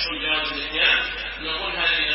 الشجاع الزكاه نقول هذه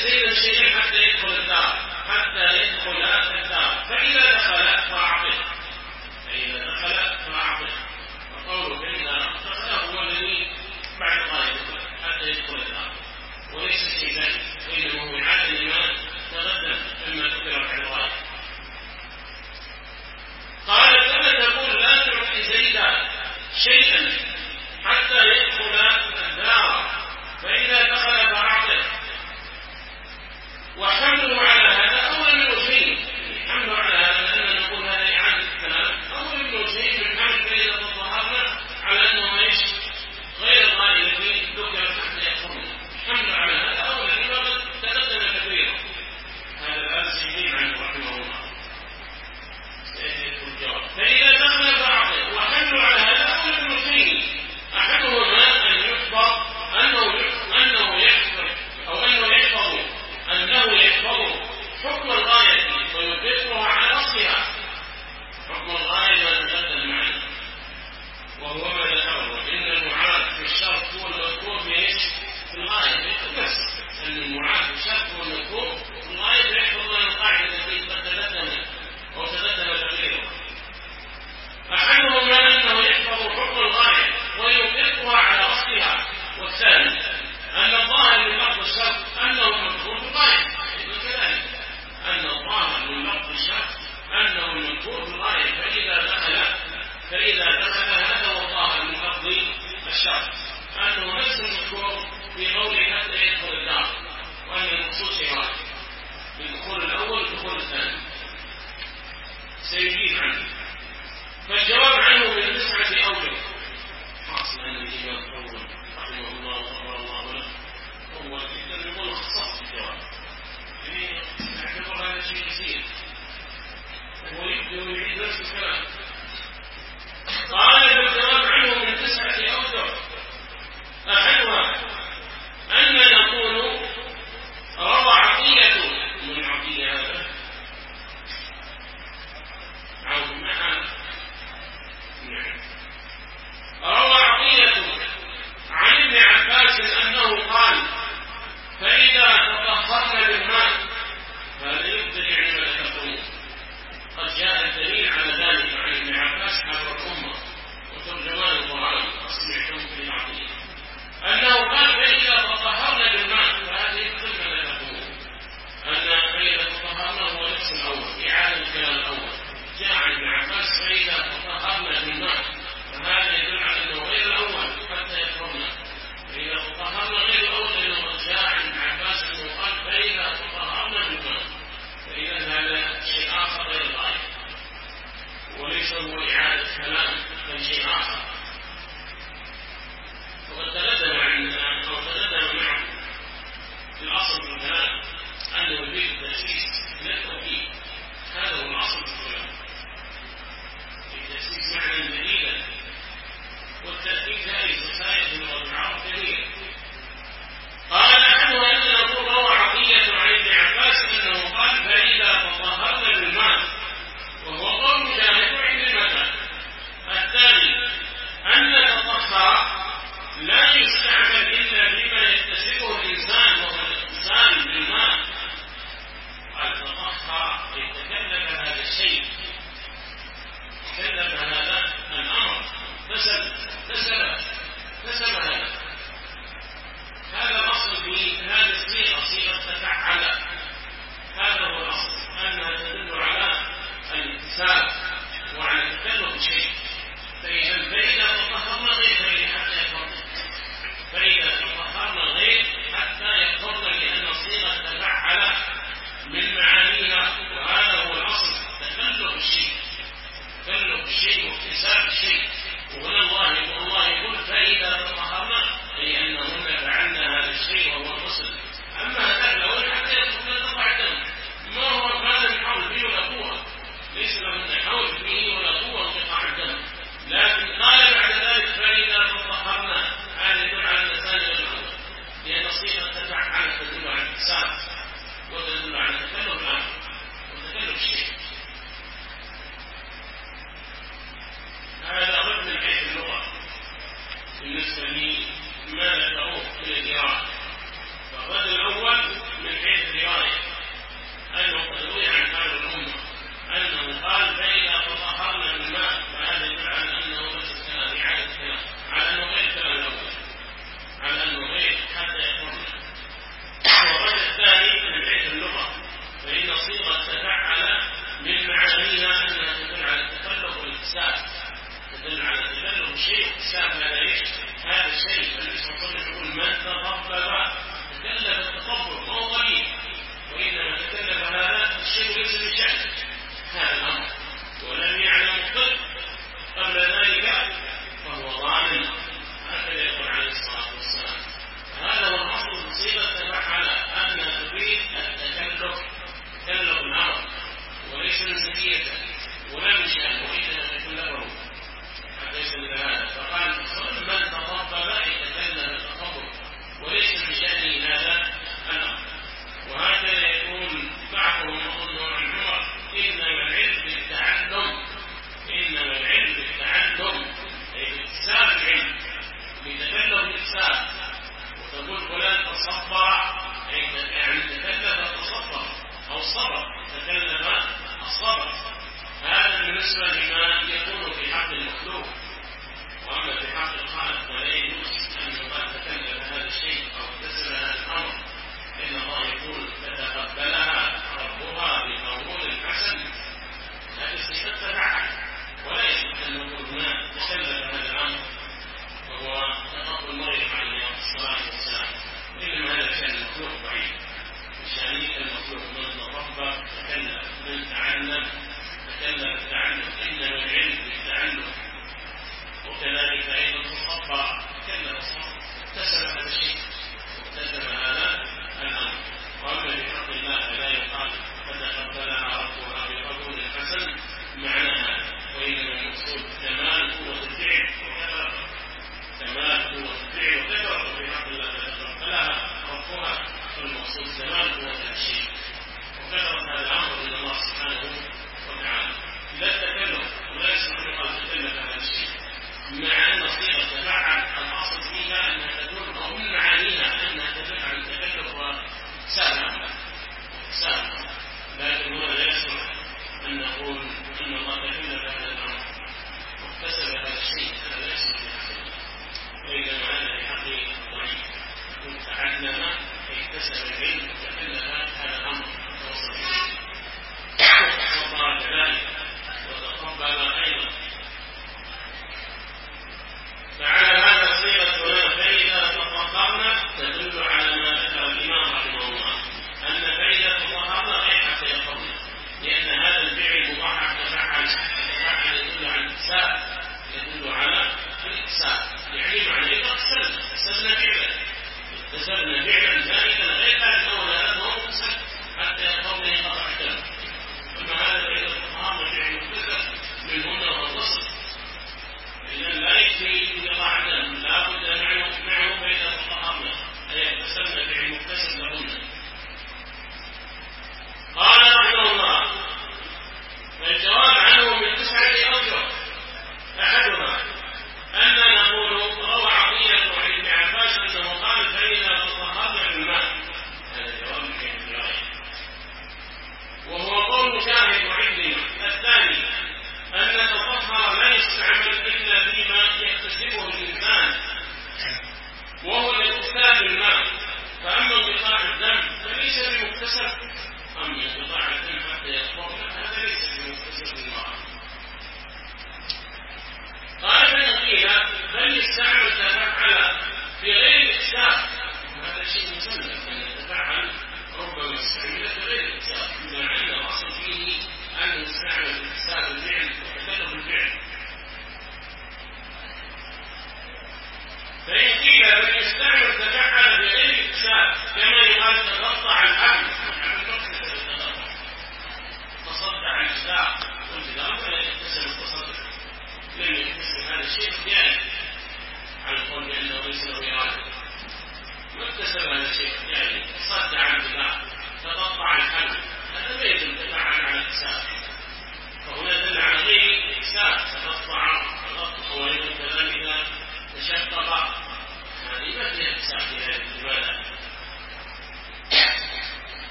يسير الشيء حتى يدخل الدار حتى يدخل الدار فإذا دخل فأعطه. فإذا دخل فأعطه. وقوله فإذا دخل هو الذي بعد ما يدخل حتى يدخل الدار وليس في ذلك وإنما هو عدد ما تقدم مما ذكر في الغاية قال كما تقول لا تعطي زيدا شيئا حتى يدخل الدار فإذا دخل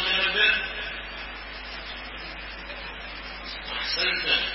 نافع أحسنت.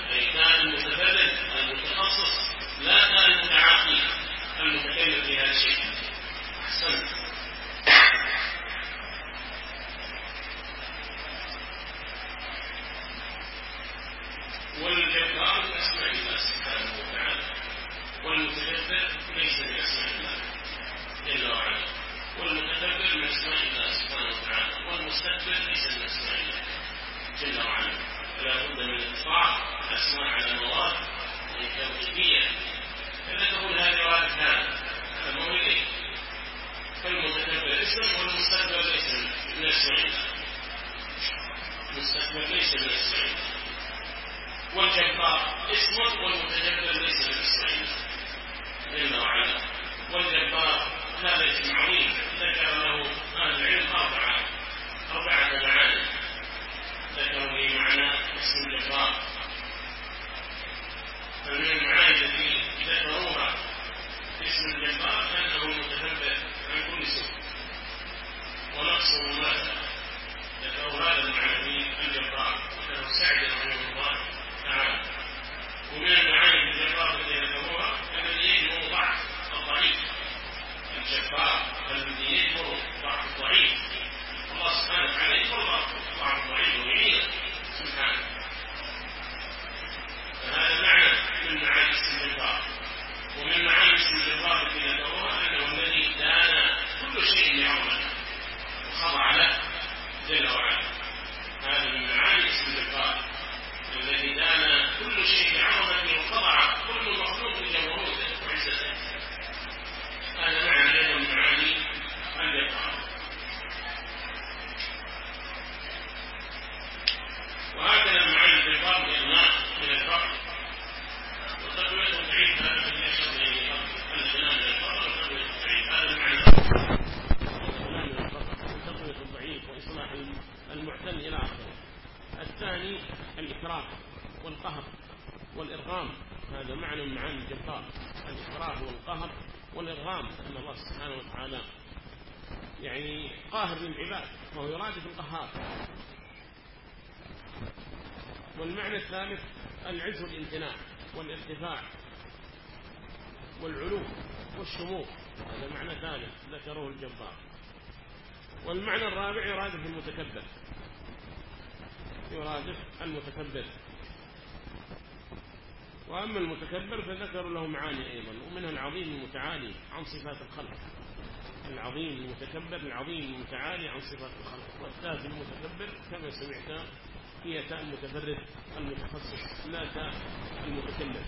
العز والامتناع والارتفاع والعلو والشموخ هذا معنى ثالث ذكره الجبار. والمعنى الرابع يرادف المتكبر. يرادف المتكبر. وأما المتكبر فذكروا له معاني أيضا ومنها العظيم المتعالي عن صفات الخلق. العظيم المتكبر العظيم المتعالي عن صفات الخلق. والثالث المتكبر كما سمعت هي تاء المتفرد المتخصص لا تاء المتكلم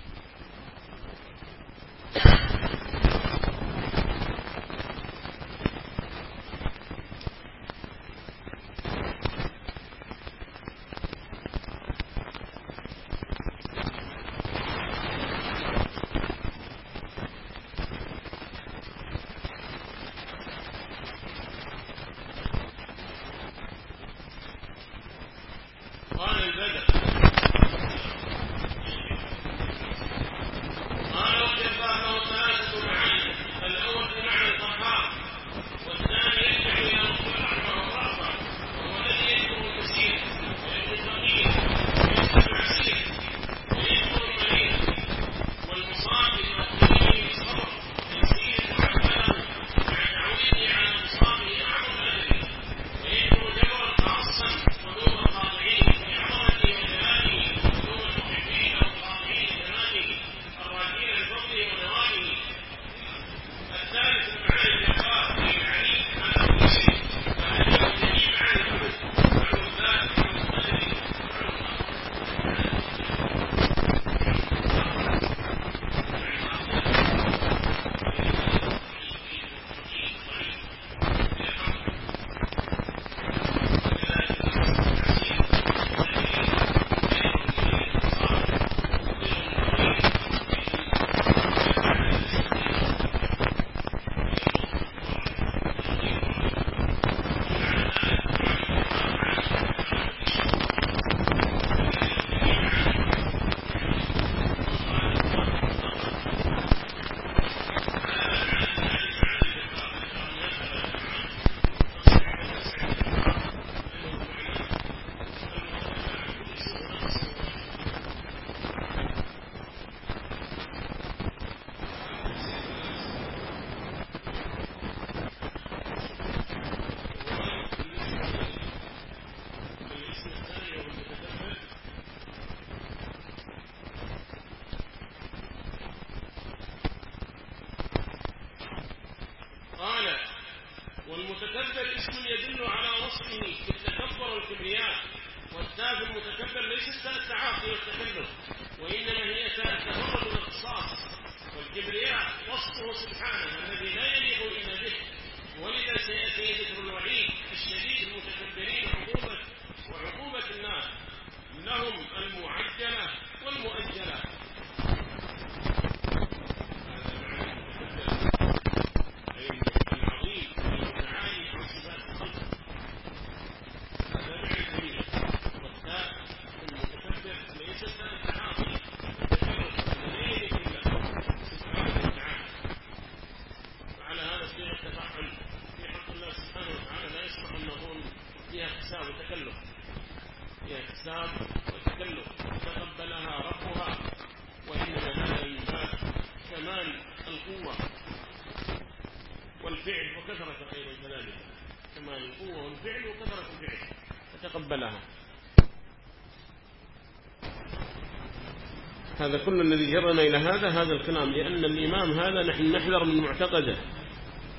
هذا كل الذي جرنا إلى هذا هذا الكلام لأن الإمام هذا نحن نحذر من معتقده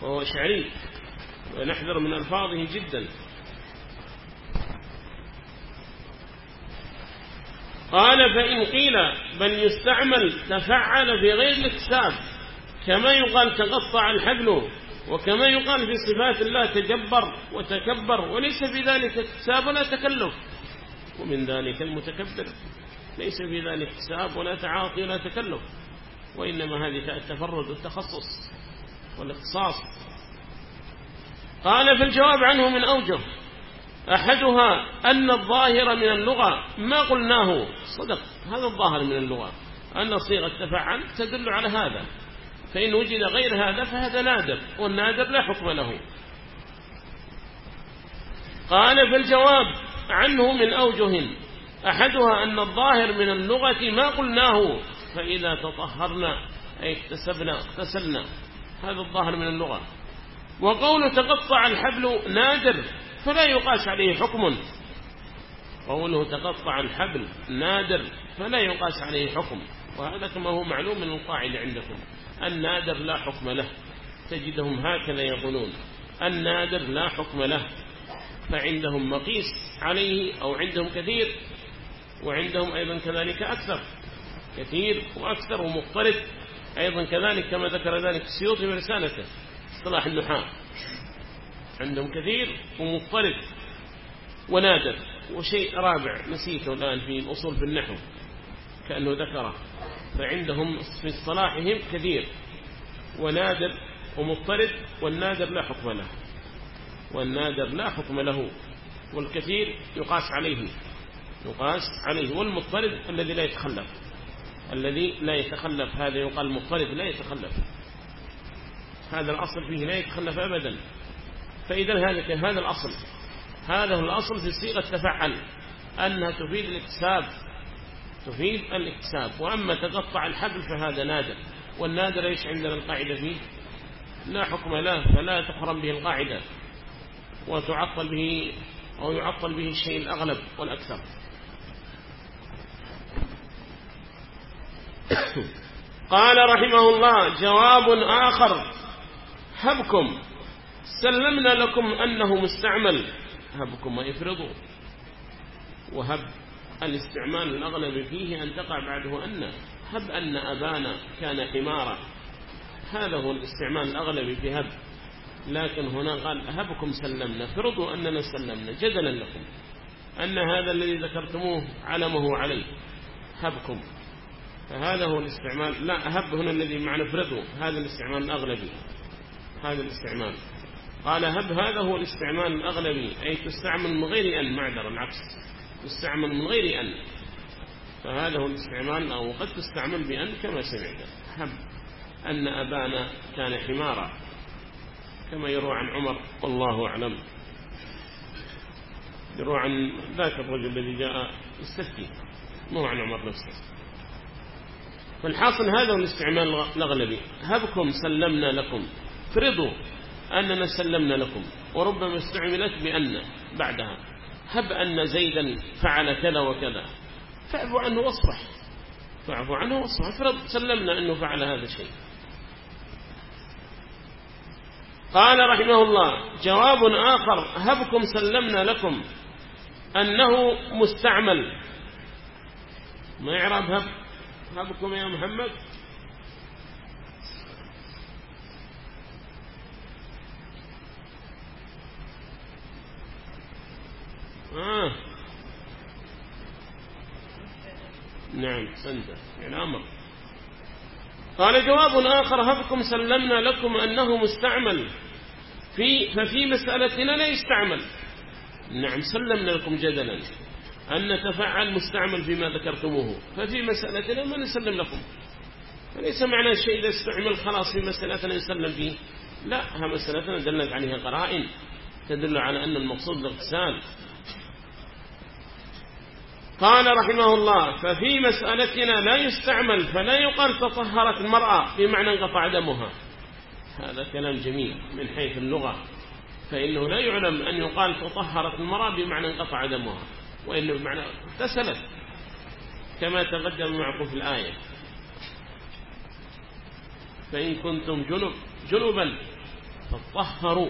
وهو شعري ونحذر من ألفاظه جدا. قال فإن قيل بل يستعمل تفعل في غير الاكتساب كما يقال تقطع الحبل وكما يقال في صفات الله تجبر وتكبر وليس في ذلك اكتساب ولا تكلف ومن ذلك المتكبر. ليس في ذلك حساب ولا تعاطي ولا تكلف وإنما هذه التفرد والتخصص والاختصاص. قال في الجواب عنه من أوجه أحدها أن الظاهر من اللغة ما قلناه. صدق هذا الظاهر من اللغة. أن صيغة تفعل تدل على هذا. فإن وجد غير هذا فهذا نادر والنادر لا حكم له. قال في الجواب عنه من أوجه أحدها أن الظاهر من اللغة ما قلناه فإذا تطهرنا أي اكتسبنا اغتسلنا. هذا الظاهر من اللغة. وقول تقطع الحبل نادر فلا يقاس عليه حكم. قوله تقطع الحبل نادر فلا يقاس عليه حكم. وهذا كما هو معلوم من القاعدة عندكم. النادر لا حكم له. تجدهم هكذا يقولون. النادر لا حكم له. فعندهم مقيس عليه أو عندهم كثير وعندهم أيضا كذلك أكثر كثير وأكثر ومختلف أيضا كذلك كما ذكر ذلك السيوطي برسالته اصطلاح النحاة عندهم كثير ومختلف ونادر وشيء رابع نسيته الآن في الأصول في النحو كأنه ذكره. فعندهم في اصطلاحهم كثير ونادر ومضطرد والنادر لا حكم له والنادر لا حكم له والكثير يقاس عليه. يقاس عليه والمضطرد الذي لا يتخلف. الذي لا يتخلف هذا يقال مضطرد لا يتخلف. هذا الأصل فيه لا يتخلف أبدا. فإذا هذا هذا الأصل. هذا هو الأصل في صيغة تفعل. أنها تفيد الاكتساب. تفيد الاكتساب. وأما تقطع الحبل فهذا نادر. والنادر إيش عندنا القاعدة فيه. لا حكم له فلا تحرم به القاعدة. وتعطل به أو يعطل به الشيء الأغلب والأكثر. قال رحمه الله جواب آخر هبكم سلمنا لكم أنه مستعمل. هبكم وإفرضوا. وهب الاستعمال الأغلب فيه أن تقع بعده أن هب أن أبانا كان حمارا. هذا هو الاستعمال الأغلب في هب. لكن هنا قال هبكم سلمنا فرضوا أننا سلمنا جدلا لكم أن هذا الذي ذكرتموه علمه عليه هبكم. فهذا هو الاستعمال. لا هب هنا الذي معنى فرضه. هذا الاستعمال الأغلبي. هذا الاستعمال. قال هب هذا هو الاستعمال الأغلبي. أي تستعمل من غير أن معذر العكس. تستعمل من غير أن. فهذا هو الاستعمال أو قد تستعمل بأن كما سمعت. هب أن أبانا كان حمارا. كما يروى عن عمر والله أعلم. يروى عن ذاك الرجل الذي جاء يستفتي. مو عن عمر نفسه. فالحاصل هذا هو الاستعمال الأغلبي. هبكم سلمنا لكم. فرضوا أننا سلمنا لكم. وربما استعملت بأن بعدها. هب أن زيدا فعل كذا وكذا. فاعفوا عنه واصفح. فاعفوا عنه واصفح. فرض سلمنا أنه فعل هذا الشيء. قال رحمه الله جواب آخر هبكم سلمنا لكم. أنه مستعمل. ما يعرب هب؟ هبكم يا محمد. آه. نعم سندة. يعني أمر. قال جواب آخر هبكم سلمنا لكم أنه مستعمل. في ففي مسألتنا لا يستعمل. نعم سلمنا لكم جدلا. أن نتفعل مستعمل فيما ذكرتموه. ففي مسألتنا ما نسلم لكم. فليس معنى الشيء إذا استعمل خلاص في مسألتنا يسلم فيه. لا ها مسألتنا دلت عليها قرائن تدل على أن المقصود الاغتسال. قال رحمه الله ففي مسألتنا لا يستعمل فلا يقال تطهرت المرأة بمعنى انقطع دمها. هذا كلام جميل من حيث اللغة. فإنه لا يعلم أن يقال تطهرت المرأة بمعنى انقطع دمها. وإنه بمعنى اغتسلت كما تقدم معكم في الآية. فإن كنتم جنب جنبا فطهروا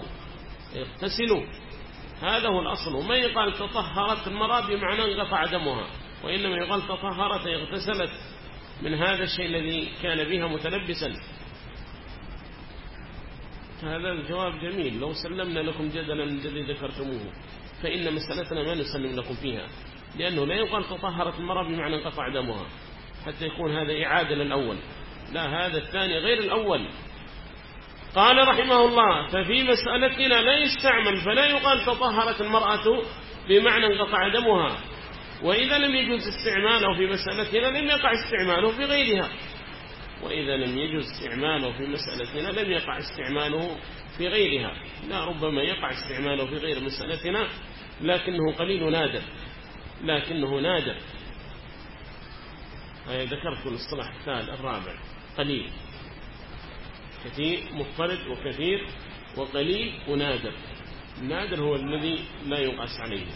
اغتسلوا. هذا هو الأصل. وما يقال تطهرت المرأة بمعنى انقطع دمها وإنما يقال تطهرت اغتسلت من هذا الشيء الذي كان بها متلبسا. هذا الجواب جميل. لو سلمنا لكم جدلا الذي ذكرتموه. فإن مسألتنا ما نسلم لكم فيها لأنه لا يقال تطهرت المرأة بمعنى انقطع دمها حتى يكون هذا إعادة للأول. لا هذا الثاني غير الأول. قال رحمه الله ففي مسألتنا لا يستعمل فلا يقال تطهرت المرأة بمعنى انقطع دمها. وإذا لم يجوز استعماله في مسألتنا لم يقع استعماله في غيرها. وإذا لم يجوز استعماله في مسألتنا لم يقع استعماله في غيرها. لا ربما يقع استعماله في غير مسألتنا لكنه قليل نادر لكنه نادر. ذكرت الاصطلاح الثالث الرابع. قليل. كثير مضطرد وكثير وقليل ونادر. النادر هو الذي لا يقاس عليه.